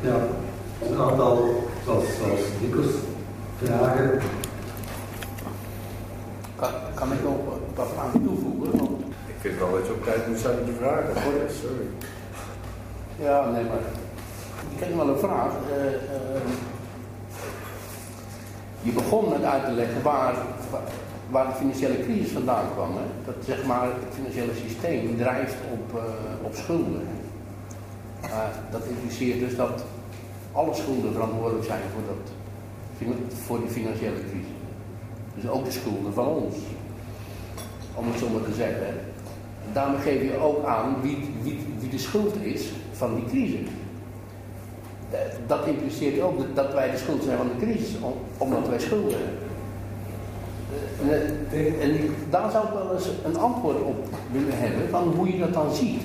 Ja, een aantal, zoals, zoals Nikos, vragen. Kan, kan ik nog paar vragen toevoegen? Want, Ik vind wel dat je op tijd moet zijn met je vragen. Sorry, sorry. ja, nee, maar ik heb wel een vraag. Eh, eh, je begon met uit te leggen waar, waar de financiële crisis vandaan kwam. Hè? Dat zeg maar, het financiële systeem drijft op, eh, op schulden. Maar dat impliceert dus dat alle schulden verantwoordelijk zijn voor, dat, voor die financiële crisis. Dus ook de schulden van ons. Om het zo maar te zeggen. En daarmee geef je ook aan wie, wie, wie de schuld is van die crisis. Eh, Dat impliceert ook dat- wij de schuld zijn van de crisis, om- omdat wij schulden hebben. Eh, En, en daar zou ik wel eens een antwoord op willen hebben, van hoe je dat dan ziet.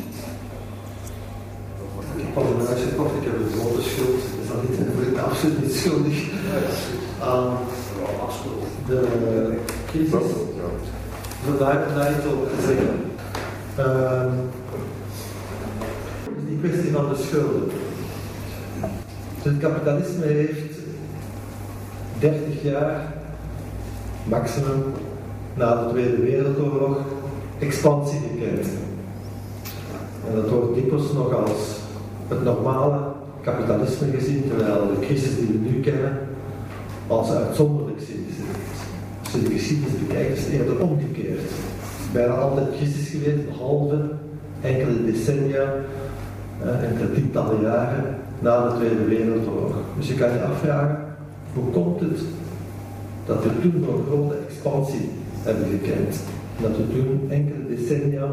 Ik al een huis gekocht, ik heb een grote schuld. Dus dat niet, ik ben absoluut niet schuldig aan de crisis. Vandaar daar iets over te zeggen. Ehm, dus die kwestie van de schulden. Dus het kapitalisme heeft 30 jaar maximum na de Tweede Wereldoorlog expansie gekend. En dat wordt dikwijls nog als het normale kapitalisme gezien, terwijl de crisis die we nu kennen als uitzonderlijk is. Als je de geschiedenis bekijkt, is het eerder omgekeerd. Het is bijna altijd crisis geweest, behalve enkele decennia, eh, enkele tientallen jaren na de Tweede Wereldoorlog. Dus je kan je afvragen, hoe komt het dat we toen nog grote expansie hebben gekend? Dat we toen enkele decennia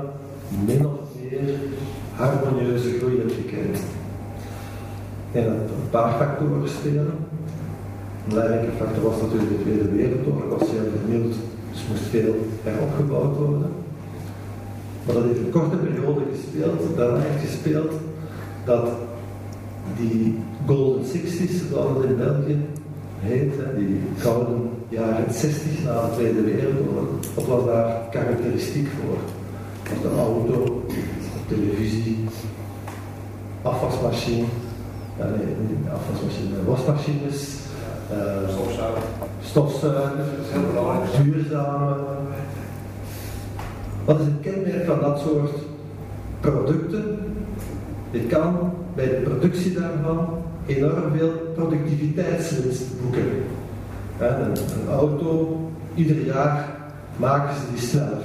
min of meer harmonieuze groei gekend. En dat een paar factoren spelen. Een belangrijke factor was natuurlijk de Tweede Wereldoorlog, was heel vernield, dus moest veel heropgebouwd worden. Maar dat heeft een korte periode gespeeld. Daarna heeft gespeeld dat die Golden Sixties, zoals het in België heet, die gouden jaren 60 na de Tweede Wereldoorlog, wat was daar karakteristiek voor? De auto, televisie, afwasmachine, nee, niet afwasmachine, wasmachines, eh, Stofzuiger. duurzame. Wat is het kenmerk van dat soort producten? Je kan bij de productie daarvan enorm veel productiviteitswinst boeken. Een, een auto, ieder jaar maken ze die sneller.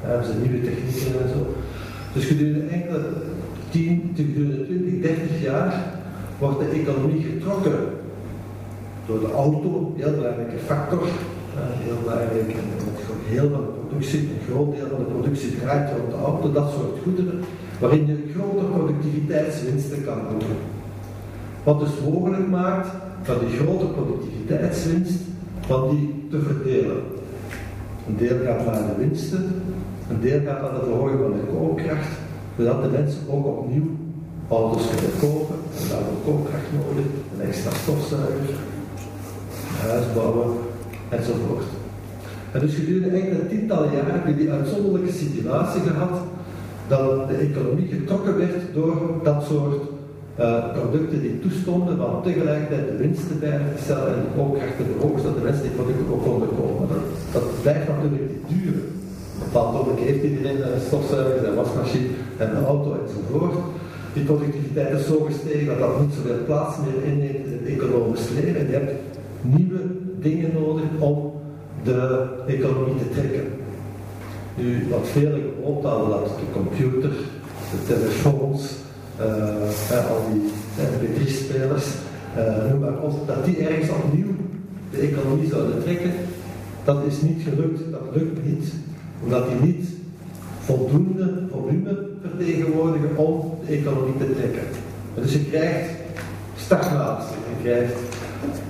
Hebben ze nieuwe technieken en zo. Dus gedurende enkele 10, gedurende 20, 30 jaar wordt de economie getrokken door de auto, heel belangrijke factor, eh, heel belangrijk, heel van de productie, een groot deel van de productie draait rond de auto, dat soort goederen, waarin je grote productiviteitswinsten kan boeken. Wat dus mogelijk maakt van die grote productiviteitswinst, van die te verdelen. Een deel gaat naar de winsten, een deel gaat naar de verhoging van de koopkracht, zodat de mensen ook opnieuw auto's kunnen kopen, en daarvoor koopkracht nodig, een extra stofzuiger, huis bouwen, enzovoort. En dus gedurende enkele tientallen jaren hebben we die uitzonderlijke situatie gehad dat de economie getrokken werd door dat soort eh, producten die toestonden van tegelijkertijd de winsten bij te stellen en de koopkracht te verhogen, zodat de mensen die producten ook konden kopen. Dat, dat blijft natuurlijk niet duren. Ogenblik heeft iedereen een stofzuiger, een wasmachine en een auto enzovoort. Die productiviteit is zo gestegen dat dat niet zoveel plaats meer inneemt in het economisch leven. En je hebt nieuwe dingen nodig om de economie te trekken. Nu, wat velen gehoopt hadden, dat de computer, de telefoons, eh, al die MP3-spelers, eh, noem maar op, dat die ergens opnieuw de economie zouden trekken, dat is niet gelukt. Dat lukt niet, omdat die niet voldoende volume vertegenwoordigen om de economie te trekken. En dus je krijgt stagnatie, je krijgt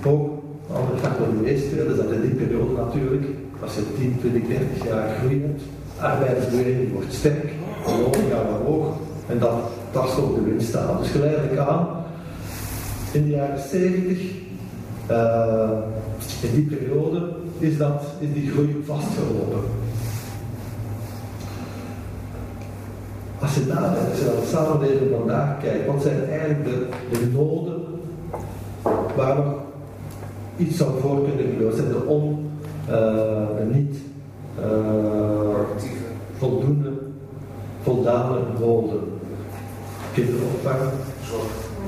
ook andere factor die is dat in die periode natuurlijk, als je 10, 20, 30 jaar groei hebt, wordt sterk, de lonen gaan omhoog en dat tast ook de winst aan. Dus geleidelijk aan, in de jaren 70, eh, in die periode, is, dat, is die groei vastgelopen. Als je nadenkt, als je naar de samenleving vandaag kijkt, wat zijn eigenlijk de, de noden waar nog iets zou voor kunnen gebeuren. zijn de on, uh, niet uh, voldoende, voldane noden. Kinderopvang,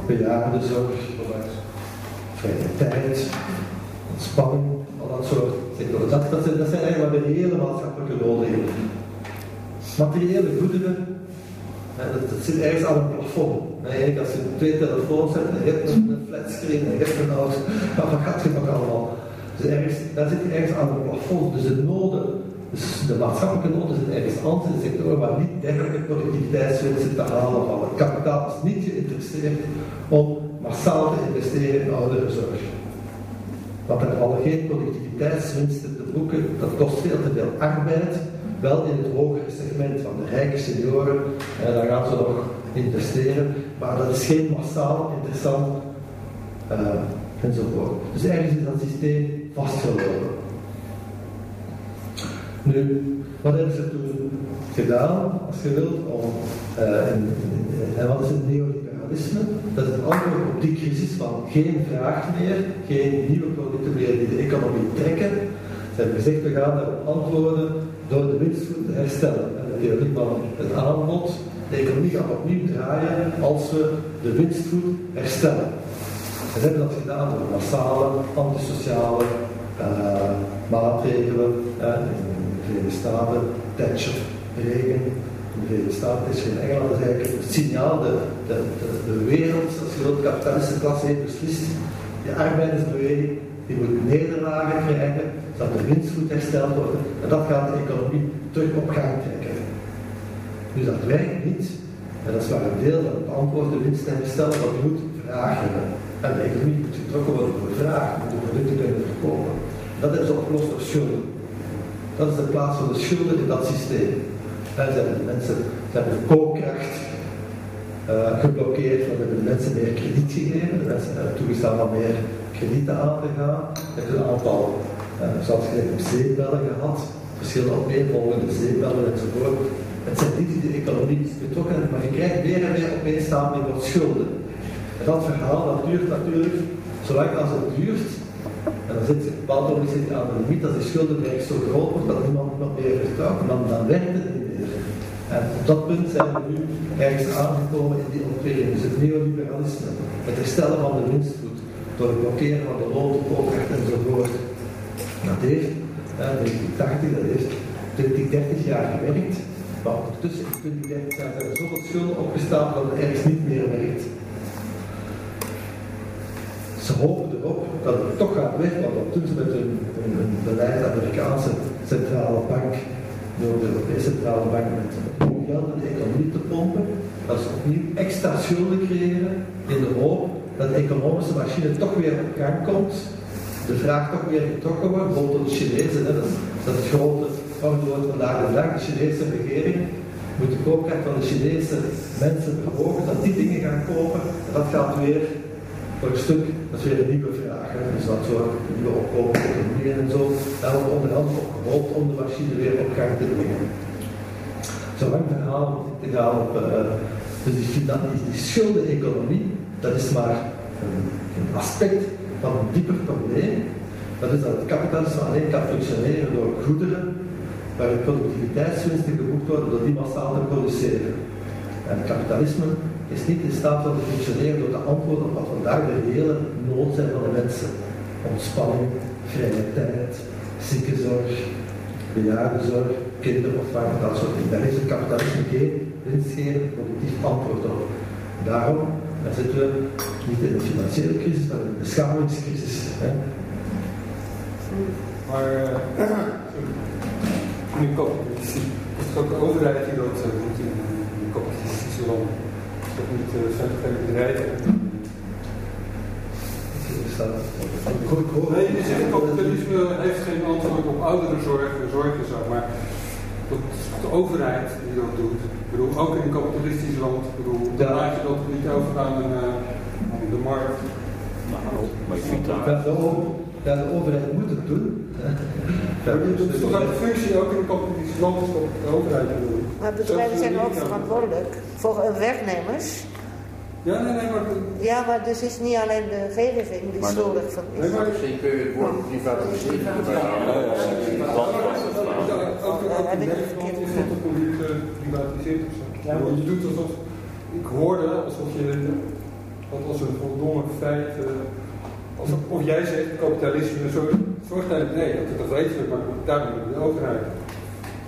bejaardenzorg, vrije tijd, ontspanning, al dat soort sectoren. Dat, dat, zijn, dat zijn eigenlijk maar de hele maatschappelijke noden. Materiële goederen, dat, dat zit ergens aan een plafond. Eigenlijk als je twee telefoons hebt, en je hebt een flatscreen, en je hebt een auto, wat gaat je nog allemaal? Dus ergens, daar zit je ergens aan een plafond. Dus de noden, dus de maatschappelijke noden zitten ergens anders in sectoren waar niet dergelijke productiviteitswinsten te halen vallen. Het kapitaal is niet geïnteresseerd om massaal te investeren in ouderenzorg. Want er vallen geen productiviteitswinsten te boeken, dat kost veel te veel arbeid, wel in het hogere segment van de rijke senioren, en daar gaan ze nog investeren, maar dat is geen massaal interessant uh, enzovoort. Dus ergens is dat systeem vastgelopen. Nu, wat hebben ze toen gedaan, als je wilt, om, en wat is het neoliberalisme? Dat is antwoord op die crisis van geen vraag meer, geen nieuwe producten meer die de economie trekken. Ze hebben gezegd, we gaan daarop antwoorden door de winstvoet te herstellen. En de theorie het aanbod de economie gaat opnieuw draaien als we de winstvoet herstellen. En ze hebben dat gedaan door massale, antisociale uh, maatregelen. In de Verenigde Staten, Thatcher, Regen. In de Verenigde Staten is in Engeland het signaal, de, de, de, de wereld, als je de kapitalistische klasse heeft beslist. De arbeidersbeweging die moet nederlagen krijgen, zodat de winstvoet hersteld wordt. En dat gaat de economie terug op gang trekken. Dus dat werkt niet. En dat is waar een deel van het antwoord de winst en herstellen, je moet vragen. En de economie moet getrokken worden door vraag, moet de producten kunnen verkopen. Dat is opgelost door schulden. Dat is de plaats van de schulden in dat systeem. En hebben de mensen, hebben de koopkracht uh, geblokkeerd, we hebben de mensen meer krediet gegeven, de mensen hebben toegestaan om meer kredieten aan te gaan. Hebt een aantal, zoals je hebt zeepbellen gehad, verschillende opeenvolgende zeepbellen enzovoort. Het zijn niet die de economie betrokken maar je krijgt meer en meer opeenstapeling van schulden. En dat verhaal duurt natuurlijk, zolang als het duurt, en dan zit je op moment zit aan de limiet, dat die schuldenberg zo groot wordt dat niemand nog meer vertrouwt, dan, dan werkt het niet meer. En op dat punt zijn we nu ergens aangekomen in die ontwikkeling. Dus het neoliberalisme, het herstellen van de winstvoet, door het blokkeren van de loon, de koopkracht enzovoort. Dat heeft, eh, 1980, dat heeft 20, 30 jaar gewerkt. Maar ondertussen in 2030 zijn er zoveel schulden opgestaan dat het ergens niet meer werkt. Ze hopen erop dat het toch gaat weg, want dat doen ze met een, een, een beleid Amerikaanse centrale bank, door de Europese centrale bank met geld in de economie te pompen, dat ze opnieuw extra schulden creëren in de hoop dat de economische machine toch weer op gang komt, de vraag toch weer getrokken wordt, bijvoorbeeld de Chinezen, dat, is, het grote antwoord vandaag de dag, de Chinese regering moet de koopkracht van de Chinese mensen verhogen, dat die dingen gaan kopen, en dat gaat weer voor een stuk, dat is weer een nieuwe vraag. Dus dat soort nieuwe opkomen, economieën en zo, daar wordt onder om de machine weer op gang te brengen. Zo lang verhaal te gaan op. Uh, dus die, die schuldeneconomie, dat is maar een, een aspect van een dieper probleem. Dat is dat het kapitalisme alleen kan functioneren door goederen waar de productiviteitswinsten geboekt worden door die massaal te produceren. En het kapitalisme is niet in staat om te functioneren door te antwoorden op wat vandaag de reële nood zijn van de mensen. Ontspanning, vrije tijd, ziekenzorg, bejaardenzorg, kinderopvang, dat soort dingen. Daar heeft het kapitalisme geen winstgevend productief antwoord op. Daarom zitten we niet in een financiële crisis, maar in een beschavingcrisis. Hè. Maar uh, nu is het ook de overheid die dat doet in, in kapitalistische landen? Dat niet uh, zijn bedrijven? Nee, je zegt kapitalisme heeft geen antwoord op ouderenzorg en zorgenzorg, maar dat de overheid die dat doet. Ik bedoel, ook in een kapitalistisch land, ik bedoel, dan laat je dat niet over aan, een, uh, aan de markt. Nou, maar ik vind Ja, de, ja, de overheid moet het doen. Ja, dat is toch uit de functie ook in een kapitalistisch land, dat de overheid doen. Maar bedrijven zijn ook verantwoordelijk voor hun werknemers. Ja, nee, nee, maar... Ja, maar dus is niet alleen de vereniging die Maar- schuldig van is. Nee, maar- Misschien kun je het woord privatiseren. Ook Ja, heb ik in het Nederland verkeerd is dat ook niet geprivatiseerd of zo. Ja. Want Je doet alsof... Ik hoorde alsof je... Dat als een voldongen feit... eh, alsof, of jij zegt kapitalisme zorgt zorgt eigenlijk... Nee, dat is toch wezenlijk, maar daar moet de overheid.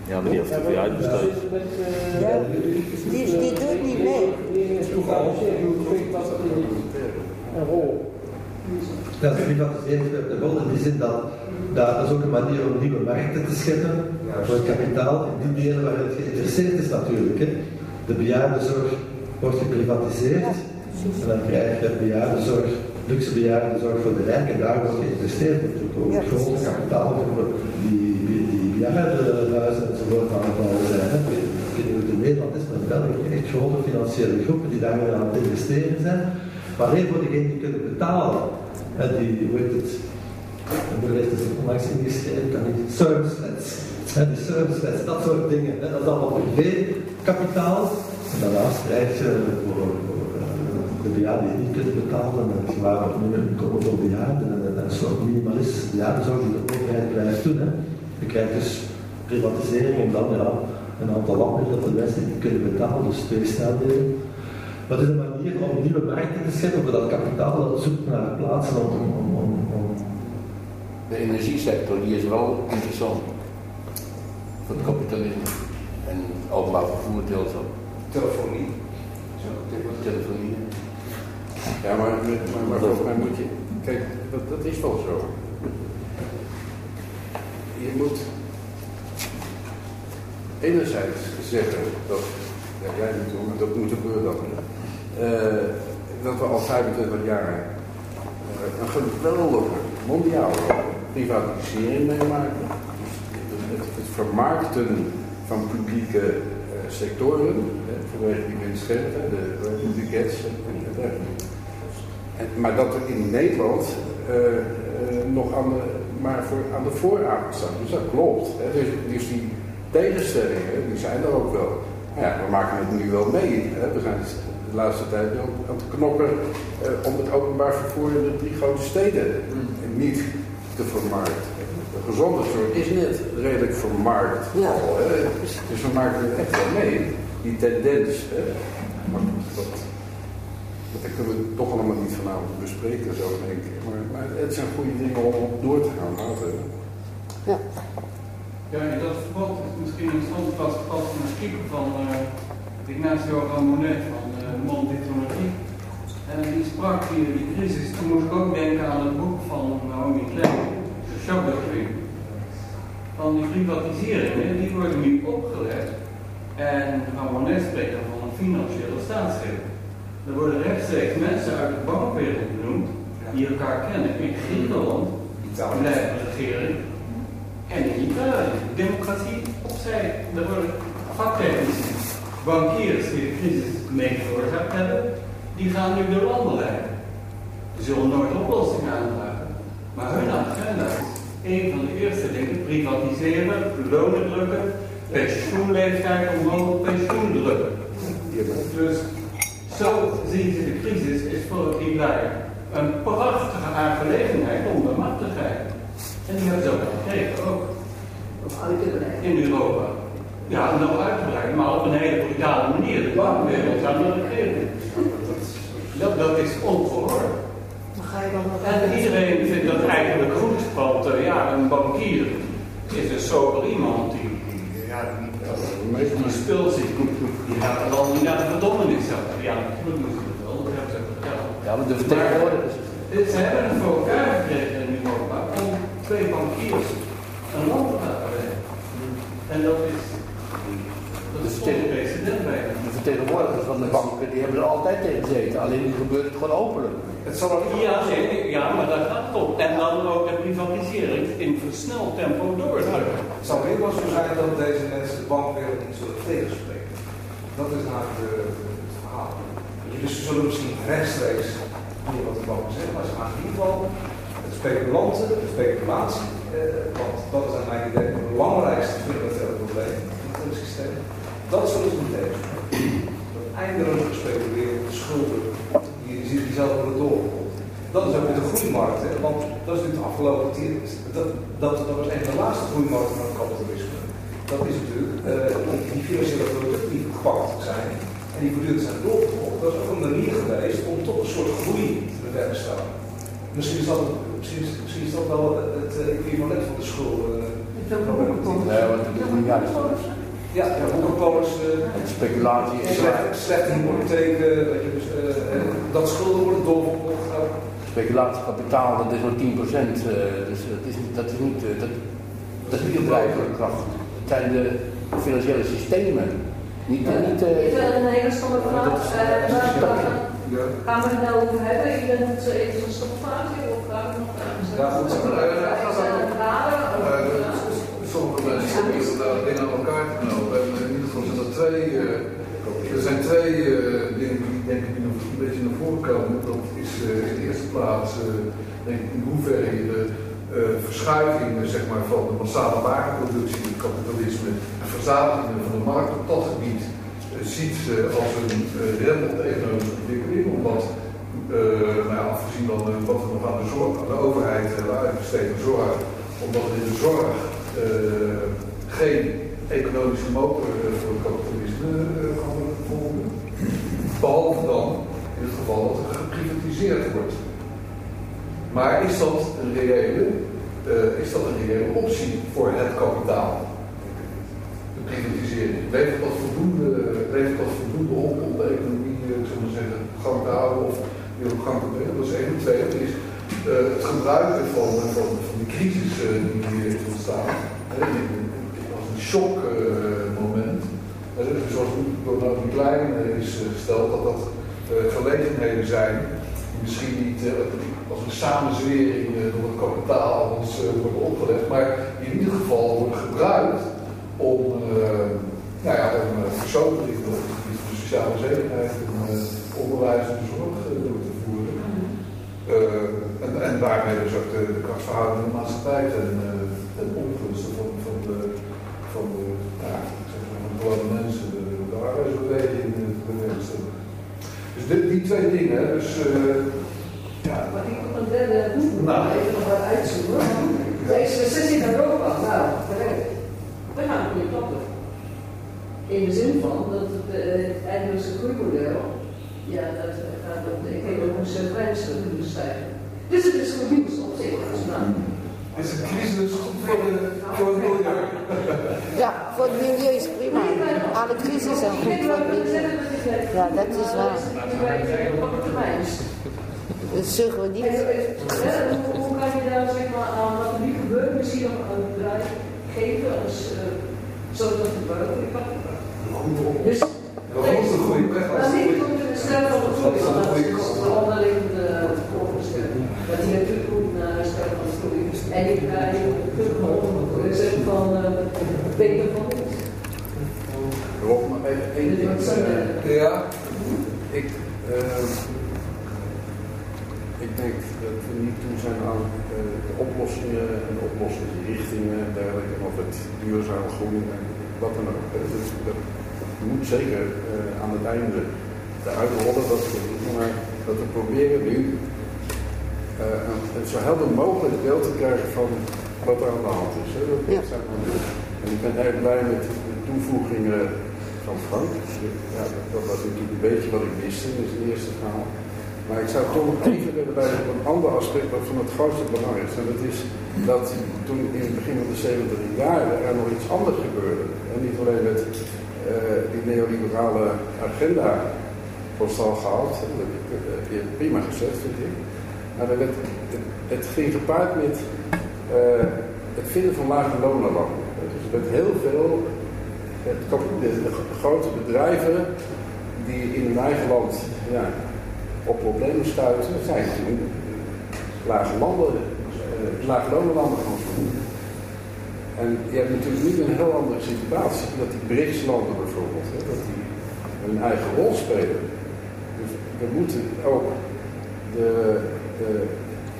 Ja, maar die heeft te veel uitbesteed. Ja, die, die doet niet mee. Een rol. Dat is privatisering speelt een rol in die zin dat dat is ook een manier om nieuwe markten te scheppen voor het kapitaal in die delen waar het geïnteresseerd is natuurlijk. Hè. De bejaardenzorg wordt geprivatiseerd en dan krijg je bejaardenzorg, luxe bejaardenzorg voor de rijken, daar wordt geïnvesteerd natuurlijk ook Ja, grote die, die, bejaardenhuizen enzovoort aan het niet hoe het in Nederland is, maar België echt grote financiële groepen die daar weer aan het investeren zijn. Maar alleen voor degenen die kunnen betalen. En die, hoe heet het, de heeft het onlangs ingeschreven, kan niet, servicelets. Die servicelets, dat soort dingen. Dat is allemaal privé-kapitaal. En daarnaast krijg je voor, eh, de bejaarden die niet kunnen betalen, en het zware inkomen voor bejaarden, en, en een soort minimalistische bejaardenzorg die de overheid blijft doen. Je krijgt dus privatisering en dan ja, een aantal landmiddelen voor de mensen die niet kunnen betalen, dus twee sneldelen. Dat is een manier om nieuwe markten te scheppen voor dat kapitaal dat zoekt naar plaatsen om, om, om, om, om De energiesector die is wel interessant voor het kapitalisme. En openbaar vervoer deels ook. Telefonie. Telefonie. Ja, maar, maar, maar volgens mij moet je. Kijk, dat, dat is wel zo. Je moet enerzijds zeggen dat. Jij dat moeten we dan. eh, dat we al 25 jaar eh, een geweldige mondiale privatisering meemaken. Het, het vermarkten van publieke eh, sectoren, hè, vanwege die winstgeving, de, de en maar dat er in Nederland nog aan de, maar voor, aan de vooravond staat. Dus dat klopt. Hè. Dus, dus die tegenstellingen, die zijn er ook wel. Ja, we maken het nu wel mee. Hè. We zijn de laatste tijd wel aan het knokken eh, om het openbaar vervoer in de drie grote steden niet te vermarkten. De gezondheidszorg is net redelijk vermarkt Ja. al. Hè. Dus we maken het echt wel mee, die tendens. Hè. Dat kunnen we toch allemaal niet vanavond bespreken, zo in één keer. Maar, maar het zijn goede dingen om op door te gaan laten. Ja, in dat verband is misschien interessant was pas een artikel van uh, Ignacio Ramonet van uh, Monde Diplomatie. En die sprak hier die crisis. Toen moest ik ook denken aan het boek van Naomi Klein, de Shockdoctrine. Van die privatiseringen, die worden nu opgelegd. En Ramonet spreekt dan van een financiële staatsgreep. Er worden rechtstreeks mensen uit de bankwereld benoemd, die elkaar kennen in Griekenland, blijven regering. En in Italië, democratie opzij. Er worden vaktechnici, bankiers die de crisis mee veroorzaakt hebben, die gaan nu de landen leiden. Ze zullen nooit oplossingen aandragen. Maar hun agenda is een van de eerste dingen, privatiseren, lonen drukken, pensioenleeftijd omhoog, pensioen drukken. Dus zo zien ze de crisis is voor die lui een prachtige aangelegenheid om de macht te krijgen. En die hebben ze ook gekregen ook. In Europa. Ja, nog uitgebreid, maar op een hele brutale manier. De bankwereld aan de regering. Dat, dat is ongehoord. Dan ga je dan nog En iedereen vindt dat eigenlijk goed, want eh, ja, een bankier is een sober iemand die, die, ja, die, speelt zich. Die gaat er al niet naar de verdommenis zetten. Ja, natuurlijk moeten ze het wel, dat. Ja, maar de vertegenwoordigers. Ze hebben het voor elkaar gekregen in Europa om twee bankiers een land te laten. En dat is, dat is geen precedent bij hen. De vertegenwoordigers van de banken die hebben er altijd tegen gezeten. Alleen nu gebeurt het gewoon openlijk. Het zal ook Ja, nee, ja, maar daar gaat het om. En dan ook de privatisering in versneld tempo doordrukken. Het zal heel wel zo zijn dat deze mensen de bankwereld niet zullen tegenspreken. Dat is namelijk de- het verhaal. Dus ze zullen misschien rechtstreeks doen wat de banken zeggen, maar ze gaan in ieder geval de speculanten, de speculatie, eh, want dat is aan mijn idee het belangrijkste fundamentele probleem in het systeem, dat zullen ze niet tegenspreken. Eindeloos gespeculeerd, schulden, die, die zouden worden doorgevoerd. Dat is ook met de groeimarkt, hè? want dat is natuurlijk de afgelopen tien, dat, dat, dat was een van de laatste groeimarkten van het kapitalisme. Dat is natuurlijk uh, die financiële producten die gepakt zijn en die voortdurend zijn doorgevoerd. Dat is ook een manier geweest om tot een soort groei te bewerkstelligen. Misschien is dat, misschien, is- misschien is dat wel het uh, equivalent van de school. Uh, Nee, want het ja, ja boekenpolis, uh, Speculatie is slechte, slechte hypotheken, weet je, dus, uh, en dat schulden worden doorgevoerd. Nou, Speculatiekapitaal, dat is maar 10%. eh, dus het is, niet- dat is niet, eh, dat, dat is niet de drijvende kracht. Het zijn de financiële systemen. Niet, eh, niet eh, Ik een hele stomme vraag. Dat Eh, dat ja. Gaan we het nou over hebben? Moet zo even een stopfase of gaan we nog ergens? Ja, goed. Proberen daar dingen aan elkaar te knopen. En in ieder geval zijn er twee, eh, er zijn twee eh, dingen die denk ik nog een beetje naar voren komen. Dat is eh, in de eerste plaats eh, in hoeverre je de eh, verschuiving eh, zeg maar, van de massale warenproductie in het kapitalisme en verzadigingen van de markt op dat gebied eh, ziet eh, als een uh, rem op de economische ontwikkeling. Omdat eh, nou ja, afgezien van eh, wat we nog aan de, zorg, aan de overheid hebben aan zorg, omdat in de zorg eh, geen economische motor eh, voor het kapitalisme eh, kan worden. Behalve dan in het geval dat er geprivatiseerd wordt. Maar is dat een reële, eh, is dat een reële optie voor het kapitaal? De privatisering. Levert dat voldoende, levert dat voldoende op om de economie, eh, ik zou maar zeggen, gang te houden of weer op gang? Dat is één. Het tweede is eh, het gebruiken van, van, van de crisis eh, die ontstaan. Eh, als een shockmoment. zoals door Naomi Klein eh, is eh, gesteld, dat dat eh, gelegenheden zijn die misschien niet eh, als een samenzwering eh, door het kapitaal ons eh, worden opgelegd, maar in ieder geval worden gebruikt om, eh, nou ja, om uh, op het gebied van de sociale zekerheid en uh, onderwijs en zorg uh, door te voeren. Uh, en, en daarmee dus ook de, de krachtsverhouding in de maatschappij ten, uh, ten ongunste van, van de, van de, ja, zeg maar, van de mensen, de, de arbeidsbeweging te bewerkstelligen. Dus dit, die twee dingen, dus uh, ja. Maar ik wil een derde nou. even nog wat uitzoeken. Deze recessie in Europa, nou, correct. We gaan goede klappen. In de zin van dat het, uh, het Engelse groeimodel, ja, dat gaat op de economische prijzen kunnen stijgen. Dus het is goed nieuws op zich. Dus, Is het crisis goed voor, de, voor het milieu? Ja, voor het milieu is prima. Alle crisis zijn goed voor het milieu. Ja, dat is waar. Dat zeggen we niet. Hoe kan je daar zeg maar aan wat er nu gebeurt, misschien nog aan het bedrijf geven als uh, zodat het buiten kan? Dus dat is een goede weg. Maar niet om te stellen groei van de onderliggende voorstellen. Dat die natuurlijk goed naar stellen van de groei. En ik ga je zeggen van beter van ons. Rob, maar even één ding. Ja, ik, uh, ik denk dat we niet toe zijn aan uh, de oplossingen en de oplossingsrichtingen en dergelijke, of het duurzame groei en wat dan ook. Dus dat moet zeker uh, aan het einde eruit rollen, dat we, maar dat we proberen nu uh, een zo helder mogelijk beeld te krijgen van wat er aan de hand is. Hè. Dat, ja. zijn we en ik ben erg blij met de toevoegingen van Frank. Ja, dat was natuurlijk een beetje wat ik wist in het eerste verhaal. Maar ik zou toch nog even willen bij op een ander aspect wat van het grootste belang is. En dat is dat toen in het begin van de 70 jaren er nog iets anders gebeurde. En niet alleen met uh, die neoliberale agenda van stal gehaald. Dat heb je prima gezet, vind ik. Maar dat het, het ging gepaard met uh, het vinden van lage lonenlanden. Werd heel veel de, de, grote bedrijven die in hun eigen land ja, op problemen stuiten, zijn toen lage landen, uh, lage lonenlanden gaan voeren. En je hebt natuurlijk nu een heel andere situatie, dat die BRICS-landen bijvoorbeeld, hè, dat die een eigen rol spelen. Dus we moeten ook de,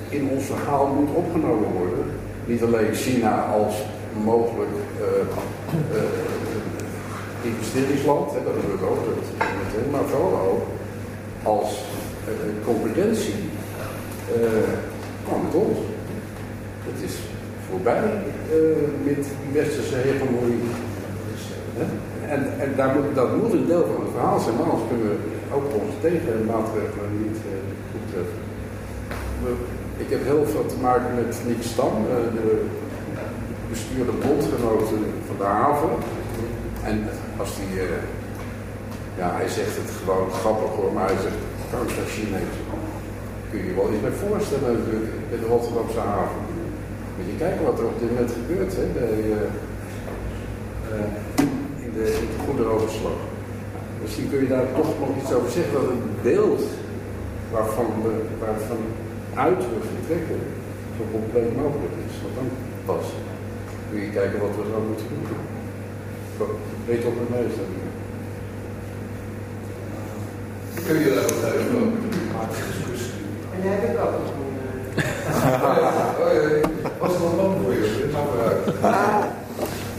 in ons verhaal moet opgenomen worden. Niet alleen China als mogelijk investeringsland, hè, dat hebben we ook, dat, maar vooral ook als uh, kwam rond. Het is voorbij met westerse hegemonie. En, en daar moet, dat moet een deel van het verhaal zijn, maar anders kunnen we ook onze tegenmaatregelen niet goed treffen. Ik heb heel veel te maken met Nick Stam, de bestuurde bondgenoten van de haven. En als die, uh, ja, hij zegt het gewoon grappig hoor, maar hij zegt, dat Chinees. Kun je je wel iets bij voorstellen natuurlijk, in de Rotterdamse haven. Moet je kijken wat er op dit moment gebeurt hè, bij, uh, uh, in, de, in de. Misschien kun je daar toch nog iets over zeggen, dat het beeld waarvan we, waarvan uit we vertrekken zo compleet mogelijk is. Want dan pas kun je kijken wat we zouden moeten doen. Weet op mijn neus. Kun je daar wat even over En daar heb ik ook nog een. oh ja, was het wel voor je? Dit mag eruit.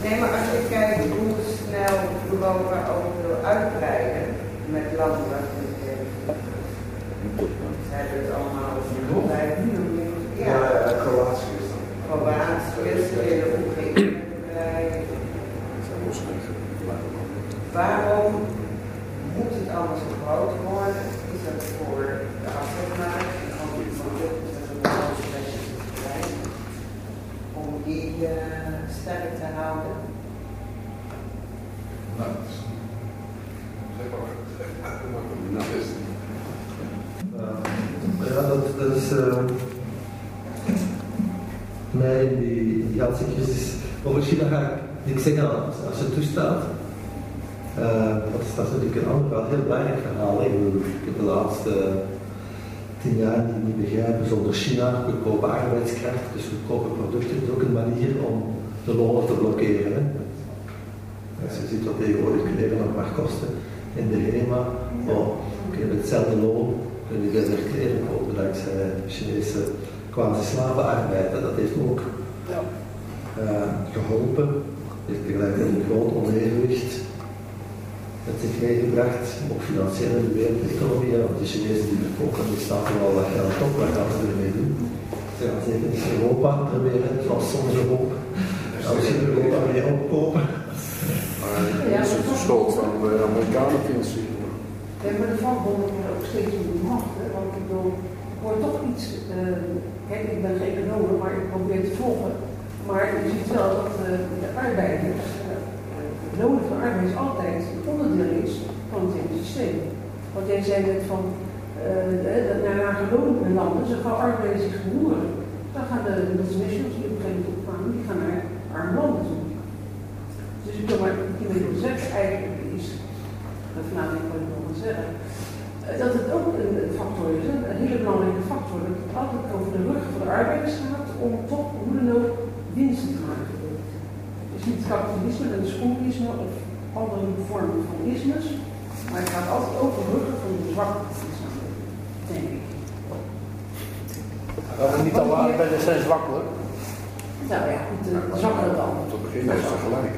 Nee, maar als je kijkt hoe snel Europa ook wil uitbreiden met. Ze hebben het allemaal over Ja, Kroatië is dan. Kroatië is in de Oekraïne. Waarom moet het allemaal zo groot worden? Is dat voor de afzetmarkt en van die producten zoals bedrijf om die uh, sterk te houden? Nou, zeg maar. Nou, is ja, dat, dat is uh, mij in die, in die ganse crisis. Over China ga ik niks zeggen als je toestaat. Uh, dat, is, dat is natuurlijk een ander, wel heel belangrijk verhaal. Ik, ik heb de laatste tien jaar niet, niet begrijpen. Zonder China, goedkope arbeidskracht, dus goedkope producten, is ook een manier om de lonen te blokkeren. Hè. Als je ziet wat tegenwoordig kleren nog maar kosten in de HEMA, oh, je met hetzelfde loon kun je beter kleren kopen dankzij Chinese quasi-slavenarbeid. Dat heeft ook uh, geholpen. Heeft tegelijkertijd een groot onevenwicht met zich meegebracht, ook financieel in de wereldeconomie. Want de Chinezen die verkopen, die staan er al wat geld op, wat gaan ze ermee doen? Ze gaan zeker niet Europa er in, zoals soms hoop. Als je Europa weer opkopen. Maar dat is de schuld van de Amerikanen financieren. Ja, maar de vakbonden worden ook steeds meer macht. Hè? Want ik bedoel, ik hoor toch iets. Uh, kijk, ik ben geen econoom, maar ik probeer te volgen. Maar je ziet wel dat uh, de arbeiders, uh, de lonen van arbeid altijd onderdeel is van het hele systeem. Want jij zei net van, dat naar lage landen, zo gauw arbeiders zich vermoeren, dan gaan de multinationals die op een gegeven moment opkwamen, die gaan naar arme landen toe. Dus ik wil maar, ik wil zeggen, eigenlijk is vanavond kan ik nog wat zeggen. Dat het ook een factor is, een hele belangrijke factor, dat het altijd over de rug van de arbeiders gaat om toch hoe dan ook winsten te maken. Dus niet kapitalisme en het communisme of andere vormen van ismes, maar het gaat altijd over de rug van de zwakke denk ik. Dat we niet alle arbeiders zijn zwak hoor. Nou ja, de zwakkere dan. Tot begin heeft ze gelijk.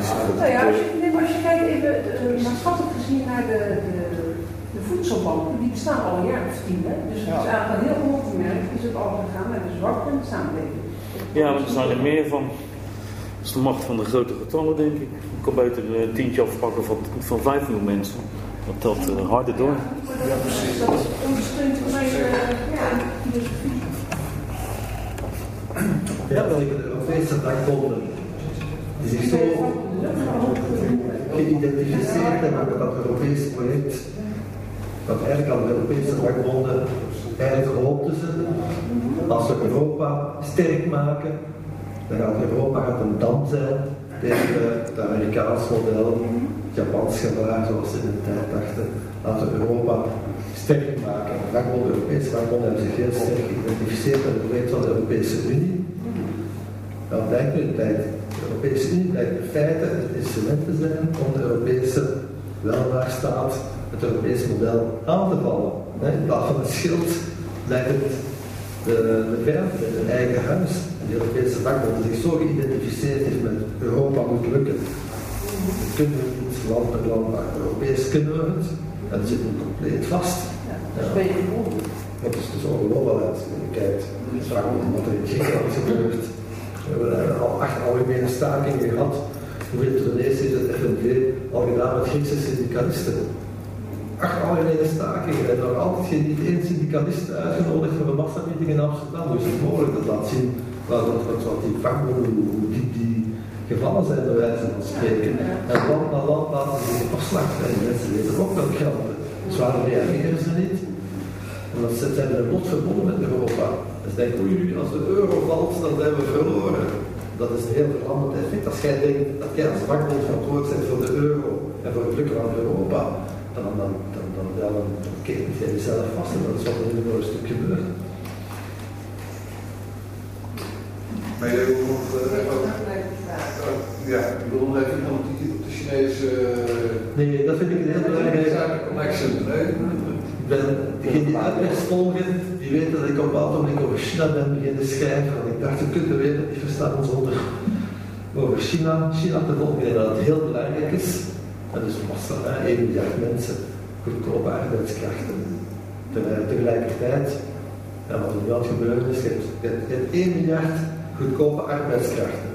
Is, nou ja, als je, nee, als je kijkt even maatschappelijk gezien naar de, de, de, voedselbanken, die bestaan al een jaar of tien. Hè? Dus het is eigenlijk heel ongemerkt is het al gegaan naar de zwakte samenleving. Ja, maar er zijn er meer van. Dat is de macht van de grote getallen, denk ik. Ik kan beter een tientje afpakken van, van 5 miljoen mensen. Dat telt uh, harder door. Ja, precies. Dat ondersteunt voor mij uh, ja, filosofie. Ja, wel, ik de Europese vakbonden die zich zo geïdentificeerd hebben met dat Europees project, dat eigenlijk al de Europese vakbonden eigenlijk hoopten ze, als we Europa sterk maken, dan gaat Europa gaat een dam zijn tegen het Amerikaans model, Japans gevaar, zoals ze in de tijd dachten. Laten we Europa sterk maken. De vakbonden, de Europese vakbonden hebben zich heel sterk geïdentificeerd met het project van de Europese Unie. Dan blijkt nu tijd de Europese Unie blijkt in feite het instrument te zijn om de Europese welvaartsstaat, het Europese model aan te vallen. In plaats van het schild blijkt het de, de vijand hun eigen huis. De Europese vakbond zich zo geïdentificeerd heeft met Europa moet lukken. We kunnen niet land per land, maar Europees kunnen we het. En die zitten compleet vast. Ja, dat is. Dat is dus ongelooflijk als je kijkt wat er in Griekenland is gebeurd. We hebben al acht algemene stakingen gehad. Hoeveel tournees heeft het FNV al gedaan met Griekse syndicalisten? Acht algemene stakingen en nog altijd geen niet één syndicalist uitgenodigd voor een massameeting in Amsterdam. Dus het mogelijk dat laat zien wat, wat, wat die vakbonden, hoe diep die gevallen zijn, bij wijze van spreken. En land na land laten ze zich afslachten. En mensen weten ook wel gelden. Dus waarom reageren ze niet? Omdat ze zijn een lot verbonden met Europa. Dus denken, oei, als de euro valt, dan zijn we verloren. Dat is een heel veranderd effect. Als jij denkt dat jij als vakbond verantwoordelijk bent voor de euro en voor het lukken van Europa, dan, dan, dan, dan, dan, dan, dan keten jij jezelf vast en dat is wat er nu voor een stuk gebeurt. Maar je wil nog ja, ik bedoel nog even op die op de Chinese. Nee, dat vind ik een heel belangrijk. Nee? Ik ben degene die uitrechts volgen, die weten dat ik op een moment over China ben beginnen schrijven. Want ik dacht, je kunt de wereld niet verstaan zonder over China. China te volgen, dat het heel belangrijk is. En dus massa, 1 miljard mensen, goedkope arbeidskrachten. Tegelijkertijd, en wat er nu aan het gebeuren is, je hebt, je hebt 1 miljard goedkope arbeidskrachten.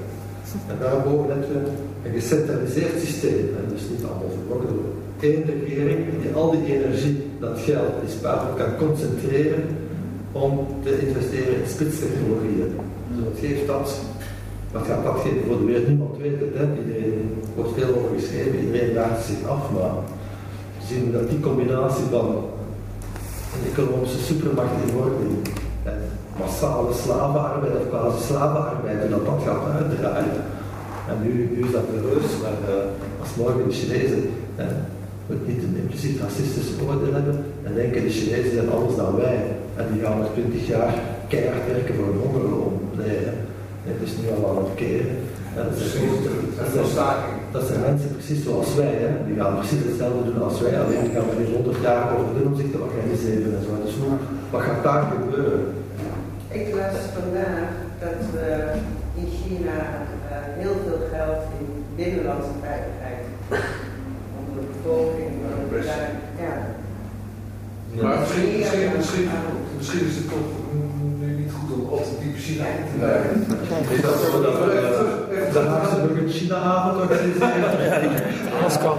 En daarboven heb je een gecentraliseerd systeem. En dus niet allemaal verborgen door één regering die al die energie, dat geld, die spaart kan concentreren om te investeren in spitstechnologieën. Dus wat geeft dat? Wat gaat dat geven voor de wereld? Niemand weet het, iedereen wordt veel over geschreven, iedereen laat zich af, maar we zien dat die combinatie van een economische supermacht in wording massale slavenarbeid of quasi slavenarbeid, dat dat gaat uitdraaien. En nu, nu is dat reus, maar uh, als morgen de Chinezen uh, het niet een impliciet racistisch oordeel hebben, dan denken de Chinezen zijn anders dan wij. En die gaan nog twintig jaar keihard werken voor een hongerloon. Nee, hè. het is nu al aan het keren. En dat, zijn, dat, zijn, dat zijn mensen precies zoals wij. Hè. Die gaan precies hetzelfde doen als wij, alleen die gaan we nu 100 jaar over doen om zich te organiseren en zo. Dus wat gaat daar gebeuren? Ik las vandaag dat we in China uh, heel veel geld in binnenlandse veiligheid onder de bevolking. Daar, ja. Maar misschien, misschien, misschien, misschien is het toch nu niet goed om altijd diep China in te leiden. Is dat zo dat we de Haagse Burger China-avond organiseren? Alles kan.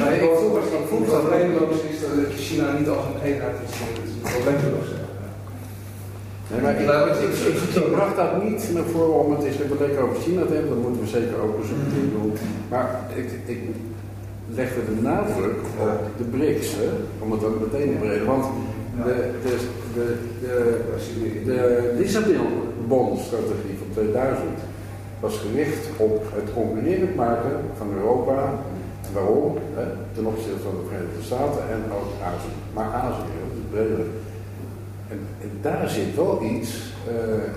Maar ik voel dat het probleemloos is dat China niet als een eenheid is. Het is een probleemloos. Nee, maar ik, ik, ik, ik, bracht dat niet naar voren om het eens even lekker over China te hebben, dat moeten we zeker ook eens een keer doen. Maar ik, ik legde de nadruk op de BRICS, hè, om het ook meteen te breden. Want de, de, de, de, de Lissabon-bond-strategie van 2000 was gericht op het concurrerend maken van Europa. Waarom? Hè, ten opzichte van de Verenigde Staten en ook Azië. Maar Azië, dus breder. En, en, daar zit wel iets, uh,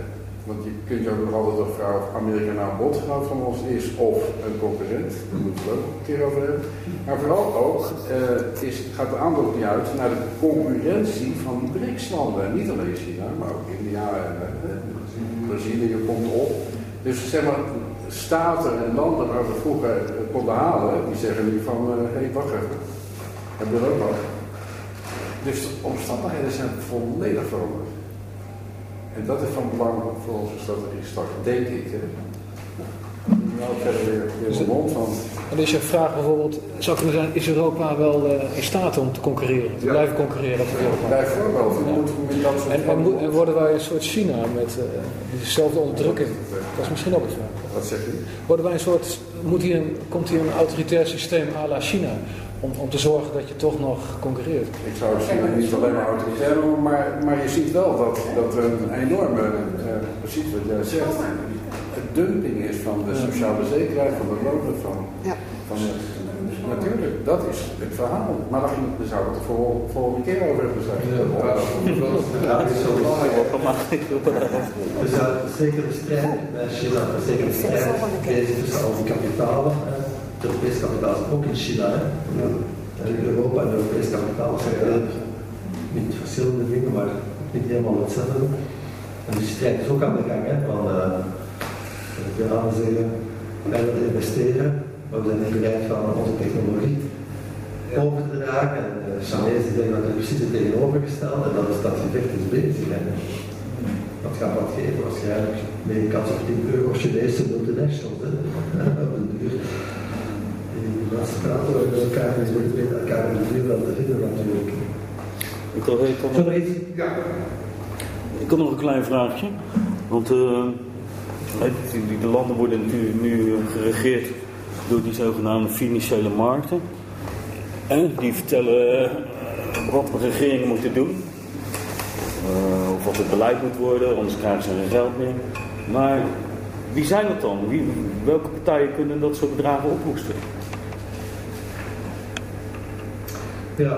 want je kunt je ook nog altijd afvragen of Amerika nou een bondgenoot van ons is of een concurrent. Daar moeten we het ook een keer over hebben. Maar vooral ook uh, is, gaat de aandacht niet uit naar de concurrentie van die BRICS-landen. Niet alleen China, maar ook India en uh, Brazilië komt op. Dus zeg maar, staten en landen waar we vroeger konden halen, die zeggen nu van, hé hey, wacht even, hebben we er ook nog. Dus de omstandigheden zijn volledig veranderd. En dat is van belang voor onze strategie straks, denk ik. Hè. Nou, verder weer, weer de mond van. En dus je vraag bijvoorbeeld, zou kunnen zijn, is Europa wel uh, in staat om te concurreren, te ja. blijven concurreren op wereldmarkt? Bijvoorbeeld, dat soort en, en, en, worden wij een soort China met uh, diezelfde onderdrukking? Dat is misschien ook een vraag. Wat zeg je? Worden wij een soort, moet hier een, komt hier een autoritair systeem à la China? Om, om te zorgen dat je toch nog concurreert. Ik zou China niet alleen maar autoritair noemen, maar, maar je ziet wel dat, dat er een enorme, uh, precies wat jij zegt, het dumping is van de sociale zekerheid, van de lonen, van, ja. van natuurlijk, dat is het verhaal. Maar daar zou het de voor, volgende keer over hebben zijn. Ja, dat is zo Dus ja, zeker de strijd bij China, zeker de strijd tussen al die kapitalen. Het Europees kapitaal is ook in China. Hè? Ja. Europa en Europees kapitaal zijn niet verschillende dingen, maar niet helemaal hetzelfde. En die strijd is ook aan de gang. Hè? Van, uh, de zeggen, wij willen investeren, maar we zijn niet bereid van onze technologie. over te dragen. En de Chinezen zeggen dat er precies het tegenovergestelde, en dat is dat gevecht is bezig. En dat gaat wat geven waarschijnlijk. Met een kans op 10 euro Chinese multinationals. Hè. Op de duur. Die mensen praten over elkaar, die worden met elkaar in de duur wel te vinden natuurlijk. Ik we iets? Ja. ik had nog een klein vraagje. Want eh, die- die- de landen worden natuurlijk nu geregeerd door die zogenaamde financiële markten. En die vertellen eh, wat regeringen moeten doen. Eh, of wat het beleid moet worden, anders krijgen ze geen geld meer. Maar wie zijn het dan? Wie, welke partijen kunnen dat soort bedragen ophoesten? Ja,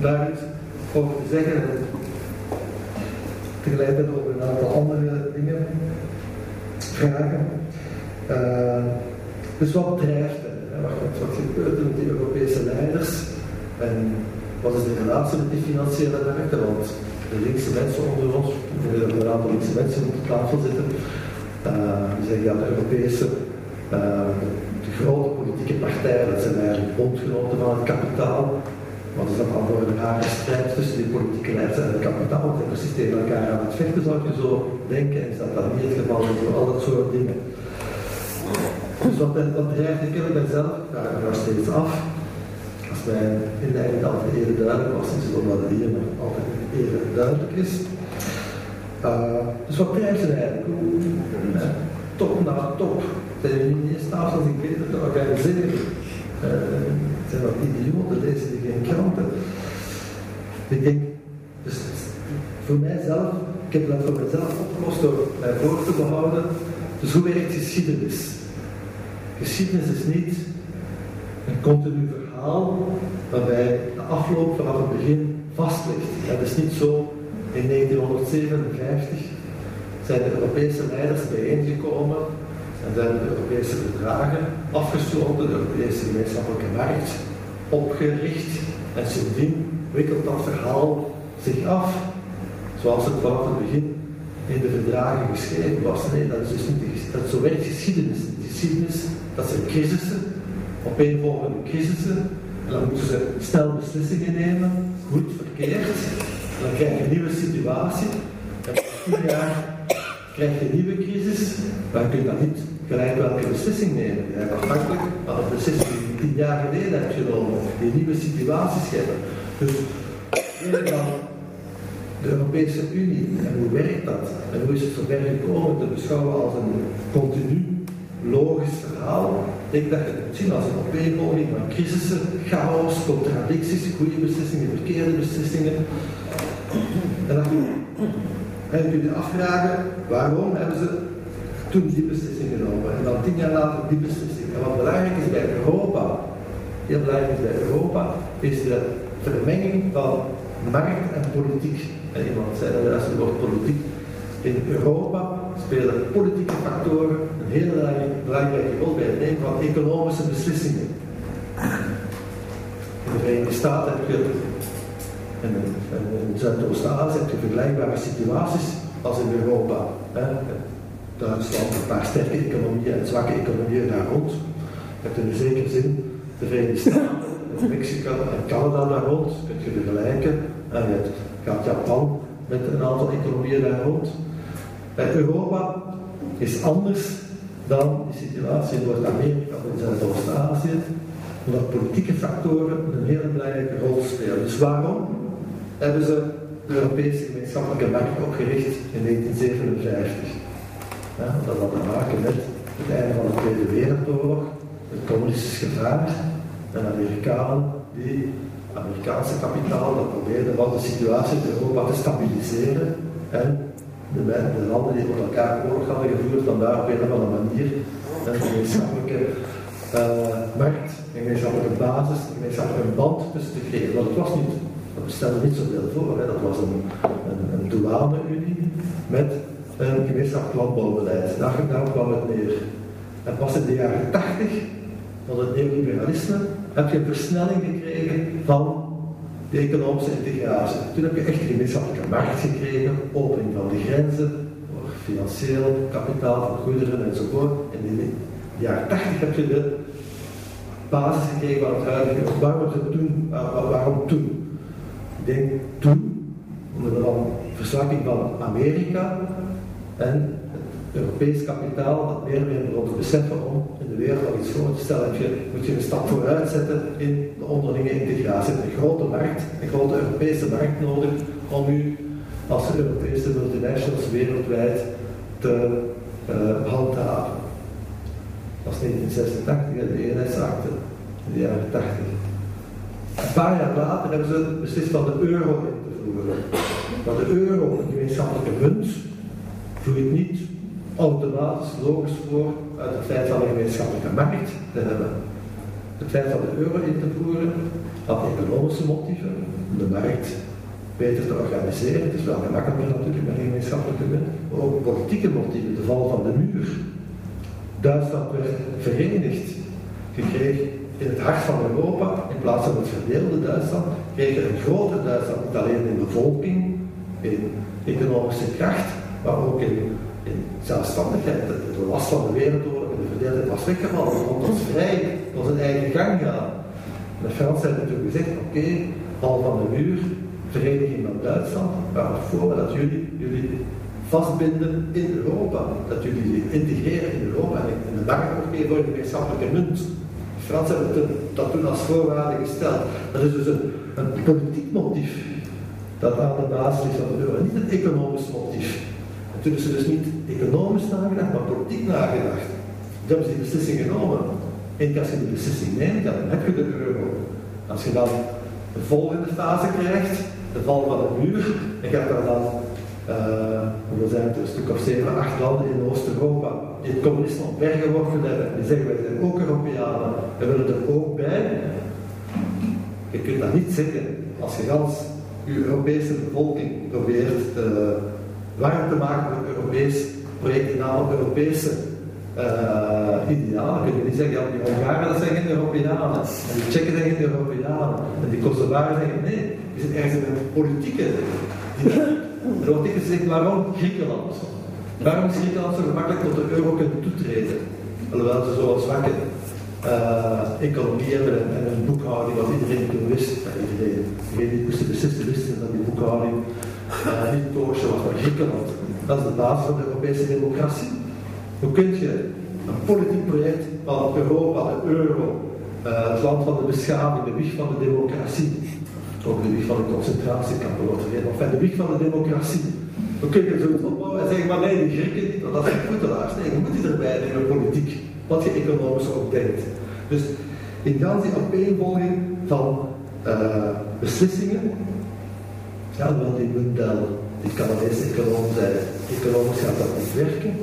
daar iets over te zeggen. en Tegelijkertijd over een aantal andere dingen vragen. Eh, dus wat drijft het? hè? Wat, gebeurt er met die Europese leiders? En wat is de relatie met die financiële markten? Want de linkse mensen onder ons, er een aantal linkse mensen op de tafel zitten, eh, die zeggen dat de Europese, eh, de grote politieke partijen, dat zijn eigenlijk bondgenoten van het kapitaal. Wat is dat dan voor een rare strijd tussen die politieke leiders en het kapitaal? Dat precies tegen elkaar aan het vechten, zou je zo denken. Is dat dat niet het geval voor al dat soort dingen? Dus wat, wat drijft ik heb ik zelf, ik vraag me nog steeds af. Als mijn inleiding altijd eerder duidelijk was, is het omdat het hier nog altijd eerder duidelijk is. Uh, dus wat drijft ze eigenlijk? Hoe, uh, top naar top. Zijn jullie niet staat als ik weet te organiseren? Uh, zijn dat idioten, lezen die geen kranten? Ik denk, dus voor mijzelf, ik heb dat voor mezelf opgelost door mij voor te behouden. Dus hoe werkt geschiedenis? Geschiedenis is niet een continu verhaal waarbij de afloop vanaf het begin vast ligt. Het is niet zo in 1957 zijn de Europese leiders bijeengekomen en zijn de Europese verdragen afgesloten, de Europese gemeenschappelijke markt opgericht en sindsdien wikkelt dat verhaal zich af zoals het vanaf het begin in de verdragen geschreven was. Nee, dat is dus niet dat, zo werkt geschiedenis. De geschiedenis, dat zijn crisissen, opeenvolgende crisissen, en dan moeten ze snel beslissingen nemen, goed, verkeerd, dan krijg je een nieuwe situatie, en tien jaar krijg je een nieuwe crisis, maar je kunt dan niet gelijk welke beslissing nemen. Je bent afhankelijk van de beslissing die je tien jaar geleden hebt genomen, die nieuwe situaties scheppen. Dus dan de Europese Unie en hoe werkt dat? En hoe is het zover gekomen te beschouwen als een continu logisch verhaal? Ik denk dat je het moet zien als een opeenvolging van crisissen, chaos, contradicties, goede beslissingen, verkeerde beslissingen. En dan, en je kunt je afvragen, waarom hebben ze toen die beslissing genomen en dan tien jaar later die beslissing? En wat belangrijk is bij Europa, heel belangrijk is bij Europa, is de vermenging van markt en politiek. En iemand zei dat het woord politiek. In Europa spelen politieke factoren een hele belangrijke rol bij het nemen van economische beslissingen. In de Verenigde Staten heb je, en in Zuidoost-Azië heb je vergelijkbare situaties als in Europa. Hè. Duitsland, een paar sterke economieën en zwakke economieën daar rond. Je hebt in een zekere zin de Verenigde Staten, Mexico en Canada daar rond. Kun je vergelijken. En je gaat Japan met een aantal economieën daar rond. Bij Europa is anders dan de situatie in Noord-Amerika of in Zuidoost-Azië, omdat politieke factoren een hele belangrijke rol spelen. Dus waarom hebben ze de Europese gemeenschappelijke markt opgericht in 1957? Ja, dat had te maken met het einde van de Tweede Wereldoorlog, het communistisch gevaar en Amerikanen die Amerikaanse kapitaal dat probeerde wel de situatie in Europa te stabiliseren en de, de landen die met elkaar oorlog hadden gevoerd, van daar op een of andere manier een gemeenschappelijke uh, markt, een gemeenschappelijke basis, een gemeenschappelijke band tussen te creëren. Want het was niet, dat stelde niet zoveel voor, dat was een, een, een douane-unie met een gemeenschappelijk landbouwbeleid. Daar, daar kwam het neer. En pas in de jaren 80, van het neoliberalisme, heb je een versnelling gekregen van de economische integratie. Toen heb je echt een gemeenschappelijke markt gekregen, opening van de grenzen voor financieel kapitaal, voor goederen enzovoort. En in de jaren 80 heb je de basis gekregen van het huidige. Waarom toen? Waar- waarom toen? Ik denk toen, omdat er dan verzwakking van Amerika en het Europees kapitaal dat meer en meer begon te beseffen om de wereld al iets voor te stellen. Heb je, moet je een stap vooruit zetten in de onderlinge integratie. Je hebt een grote markt, een grote Europese markt nodig om u als Europese multinationals wereldwijd te eh, handhaven. Dat was 1986, hè, de eenheidsakte in de jaren 80. Een paar jaar later hebben ze beslist van de euro in te voeren. Maar de euro, een gemeenschappelijke munt, vloeit niet automatisch logisch voor het feit van een gemeenschappelijke markt te hebben. Het feit van de euro in te voeren had economische motieven, de markt beter te organiseren. Het is wel gemakkelijker natuurlijk met een gemeenschappelijke munt, maar ook politieke motieven, de val van de muur. Duitsland werd verenigd. Je kreeg in het hart van Europa, in plaats van het verdeelde Duitsland, kreeg een groter Duitsland, niet alleen in bevolking, in economische kracht, maar ook in, in zelfstandigheid. De, last van de wereldoorlog de verdeeldheid was weggevallen. We konden ons vrij onze eigen gang gaan. De Fransen hebben natuurlijk gezegd, oké, val van de muur, vereniging van Duitsland, maar voor dat jullie, jullie vastbinden in Europa, dat jullie integreren in Europa en de markt ook meer voor een gemeenschappelijke munt. De Fransen hebben toen- dat toen als voorwaarde gesteld. Dat is dus een, een politiek motief dat aan de basis ligt van de euro, niet een economisch motief. En toen is er dus niet economisch nagedacht, maar politiek nagedacht. Toen hebben ze die beslissing genomen. En als je die beslissing neemt, dan heb je de euro. Als je dan de volgende fase krijgt, de val van de muur, en hebt daar dan, eh hoeveel zijn het, een stuk of zeven, acht landen in Oost-Europa die het communisme omvergeworpen hebben. Die zeggen wij zijn ook Europeanen, we willen er ook bij. Je kunt dat niet zeggen als je gans je Europese bevolking probeert te warm te maken voor een Europees project in naam Europese eh, idealen. Kun je niet zeggen, ja, die Hongaren dat zijn geen Europeanen, en die Tsjechen zijn geen Europeanen, en die Kosovaren zeggen nee, die zijn ergens een politieke. Er wordt niet gezegd waarom Griekenland. Waarom is Griekenland zo gemakkelijk tot de euro kunnen toetreden? Alhoewel ze zo'n zwakke eh, economie hebben en, en een boekhouding wat iedereen toen wist. Ja, iedereen, die moesten beslissen wisten dat die boekhouding eh, niet koosje was, maar Griekenland. Dat is de basis van de Europese democratie. Hoe kun je een politiek project van Europa, de euro, eh, het land van de beschaving, de wieg van de democratie, ook de wieg van de concentratiekampen of de wieg van de democratie. Hoe kun je zoiets opbouwen en zeggen, maar nee, die Grieken niet, want dat zijn voetelaars. Nee, je moet die erbij nemen, politiek, wat je economisch ook. Dus in gans die opeenvolging van eh, beslissingen, ja, wel die Mundell, die Canadese econoom zei, economisch gaat dat niet werken.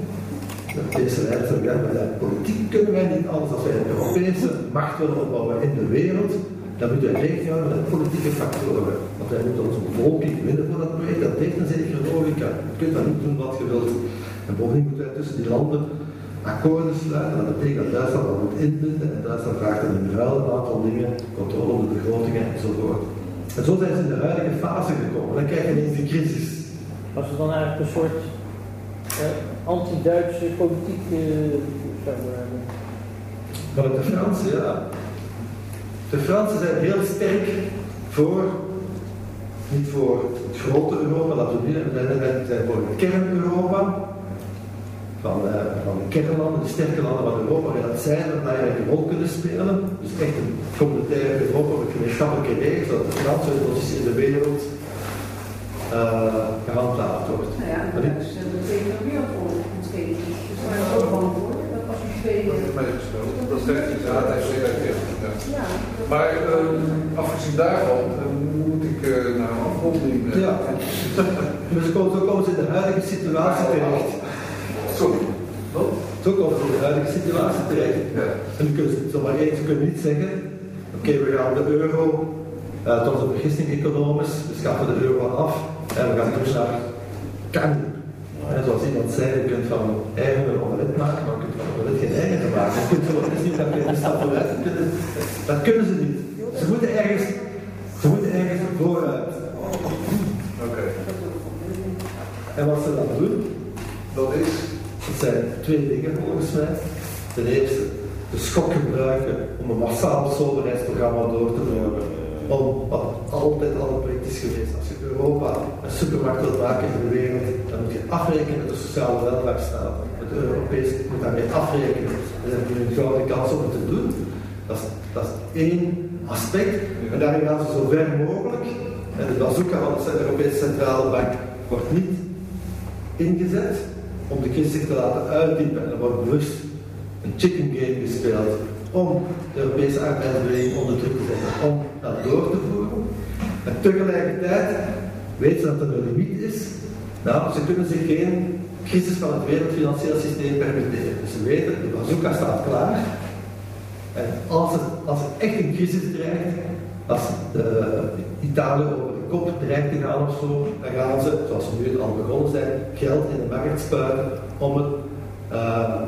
De Europese leiders zeggen, ja, maar politiek kunnen wij niet alles. Als wij een Europese macht willen opbouwen in de wereld, dan moeten wij rekening houden met politieke factoren. Want wij moeten onze bevolking winnen voor dat project. Dat heeft een zekere logica. Je kunt dat niet doen wat je wilt. En bovendien moeten wij tussen die landen akkoorden sluiten. Dat betekent dat Duitsland dat moet inbinden. En Duitsland vraagt dan in ruil een aantal dingen, controle op de begrotingen enzovoort. En zo zijn ze in de huidige fase gekomen. Dan krijg je ineens de crisis. Was het dan eigenlijk een soort eh, anti-Duitse politiek eh, hebben? Maar de Fransen, ja. De Fransen zijn heel sterk voor, niet voor het grote Europa, dat we nu hebben, zijn voor het kern-Europa, van, eh, van de kernlanden, de sterke landen van Europa, en dat zij een belangrijke rol kunnen spelen. Dus echt een communautaire Europa met gemeenschappelijke regels, dat de Franse positie in de wereld eh, gehandhaafd wordt. Nou ja, Maar dat dit- is eh, de Tweede Wereldoorlog ontsteken. Dus daar waren ook bang voor. Dat was een tweede. Heeft inderdaad heeft zeer erg ja. Ja. Maar ehm, afgezien daarvan eh, moet ik eh, naar een afronding. eh, Ja. Dus zo komen zo komen ze in de huidige situatie terecht. Sorry. Zo komen ze in de huidige situatie terecht. En nu kunnen ze zomaar één, ze kunnen niet zeggen, oké, we gaan de euro, uh, tot een vergissing economisch, we schaffen de euro af en we gaan terug naar kan. En zoals iemand zei, je kunt van eigen een omelet maken, maar je kunt van omelet geen eigen maken. Je kunt gewoon eens niet dat je een stap vooruit. Dat kunnen ze niet. Ze moeten ergens, ze moeten ergens vooruit. Oké. En wat ze dan doen, dat is? Dat zijn twee dingen volgens mij. Ten eerste, de schok gebruiken om een massaal soberheidsprogramma door te voeren. Om wat altijd al een is geweest. Als je Europa een supermarkt wilt maken in de wereld, dan moet je afrekenen met de sociale welvaartsstaat. Het Europees moet daarmee afrekenen. Dus heb je een gouden kans om het te doen. Dat is, dat één aspect. En daarin gaan ze zo ver mogelijk. En de bazooka van de Europese Centrale Bank wordt niet ingezet om de crisis te laten uitdiepen. En er wordt bewust een chicken game gespeeld om de Europese arbeidsbeweging onder druk te zetten, om dat door te voeren. En tegelijkertijd weten ze dat er een limiet is. Nou, ze kunnen zich geen crisis van het wereldfinancieel systeem permitteren. Dus ze weten, de bazooka staat klaar. En als het, als het echt een crisis dreigt, als Italië over de kop dreigt te gaan of zo, dan gaan ze, zoals ze nu al begonnen zijn, geld in de markt spuiten om het uh,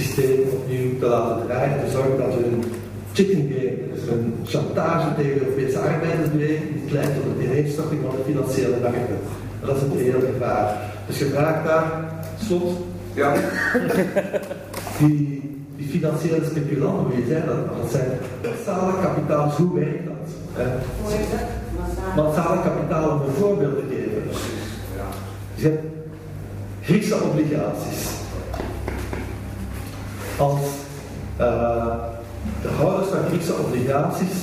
systeem opnieuw te laten draaien. Te zorgen dat een chicken game, dus een chantage tegen de Europese arbeidersbeweging, niet leidt tot een ineenstorting van de financiële markten. Dat is het hele gevaar. Dus je vraagt daar, slot, ja. die, die financiële speculanten, wie zijn dat? Dat zijn massale kapitaal, hoe werkt dat? Hoe heet dat? Massale kapitaal om een voorbeeld te geven. Je hebt Griekse obligaties als uh, de houders van Griekse obligaties,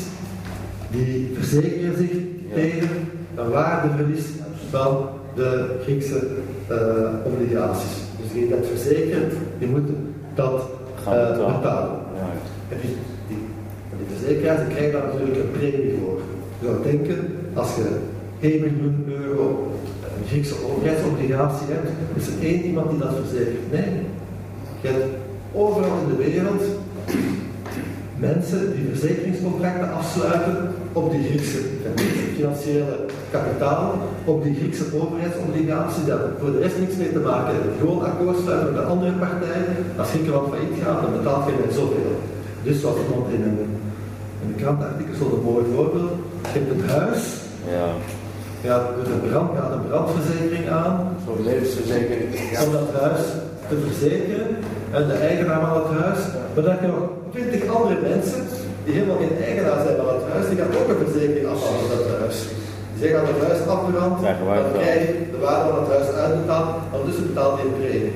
die verzekeren zich tegen een waardeverlies van de Griekse uh, obligaties. Dus die dat verzekeren, die moeten dat uh, betalen. En die, die, die verzekeraars die krijgen daar natuurlijk een premie voor. Je zou denken, als je 1 miljoen euro een Griekse overheidsobligatie hebt, is er één iemand die dat verzekert. Nee, je hebt overal in de wereld mensen die verzekeringscontracten afsluiten op die Griekse financiële kapitaal, op die Griekse overheidsobligaties, die voor de rest niks mee te maken hebben. Gewoon akkoord sluiten met de andere partijen. Als Griekenland failliet gaat, dan betaalt je met zoveel. Dus zoals iemand in een, in een krantartikel zo'n een mooi voorbeeld. Je hebt het huis. Ja. Ja, door een brand gaat een brandverzekering aan. Zo'n levensverzekering. Om dat huis te verzekeren en de eigenaar van het huis. Maar dan heb je nog twintig andere mensen die helemaal geen eigenaar zijn van het huis, die gaan ook een verzekering afhalen van het huis. Zij gaan het huis afbrand, dan krijg je de waarde van het huis uitbetaald, ondertussen betaalt je een premie.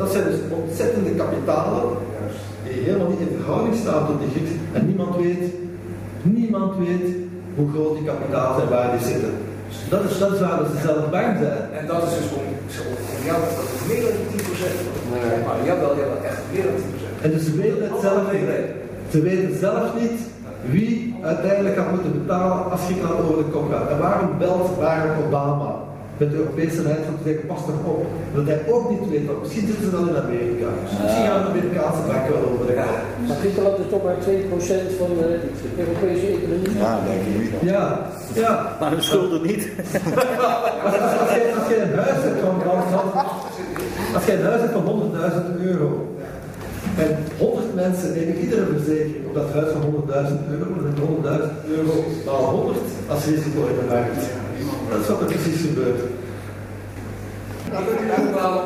Dat zijn dus ontzettende kapitalen die helemaal niet in verhouding staan tot die gids. En niemand weet, niemand weet hoe groot die kapitalen zijn waar die zitten. Dat is, dat is waar ze zelf bang zijn. En dat is dus om, dat meer dan 10%. Nee. Maar jawel, jawel, echt meer dan 10%. En dus ze weten het zelf niet. Ze weten zelf niet wie uiteindelijk gaat moeten betalen als Griekenland over de kop gaat. En waarom belt Barack Obama met de Europese leiders van te zeggen, pas toch op. Dat hij ook niet weet, want misschien zitten ze dan in Amerika. Misschien gaan de Amerikaanse banken wel over de kop. Maar Griekenland is toch maar 2% van de Europese economie. Ja, denk ik niet. Ja, ja. Maar hun schulden niet. als, je, als je een huis hebt van, als een huis van 100.000 euro en 100 mensen nemen iedere verzekering op dat huis van 100.000 euro, dan is 100.000 euro maal 100 als risico in de markt. Dat is wat er precies gebeurt. Nou, dat uitbouw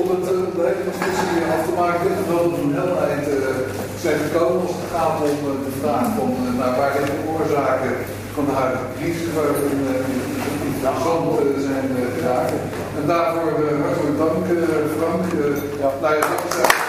om het hele discussie weer af te maken, dat hele eind uh, zijn gekomen als het gaat om de vraag van uh, nou, waar de oorzaken van de huidige crisis interessant zijn geraakt. En daarvoor hartelijk dank, Frank. ja. Nou, ja, dat is,